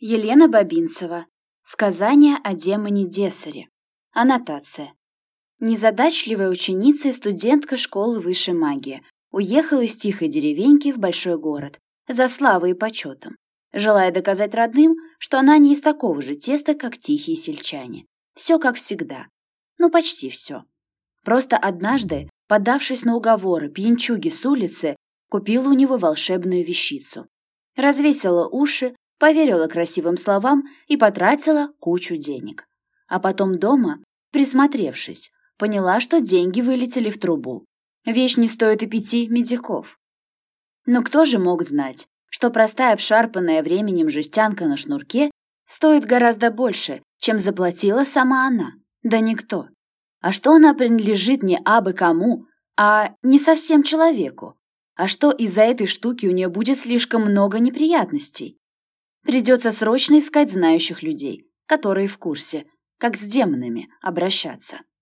Елена Бабинцева. Сказание о демоне Десаре. Аннотация. Незадачливая ученица и студентка школы высшей магии уехала из тихой деревеньки в большой город за славой и почетом, желая доказать родным, что она не из такого же теста, как тихие сельчане. Все как всегда. Ну, почти все. Просто однажды, подавшись на уговоры пьянчуги с улицы, купила у него волшебную вещицу. Развесила уши, поверила красивым словам и потратила кучу денег. А потом дома, присмотревшись, поняла, что деньги вылетели в трубу. Вещь не стоит и пяти медиков. Но кто же мог знать, что простая обшарпанная временем жестянка на шнурке стоит гораздо больше, чем заплатила сама она? Да никто. А что она принадлежит не абы кому, а не совсем человеку? А что из-за этой штуки у нее будет слишком много неприятностей? Придется срочно искать знающих людей, которые в курсе, как с демонами обращаться.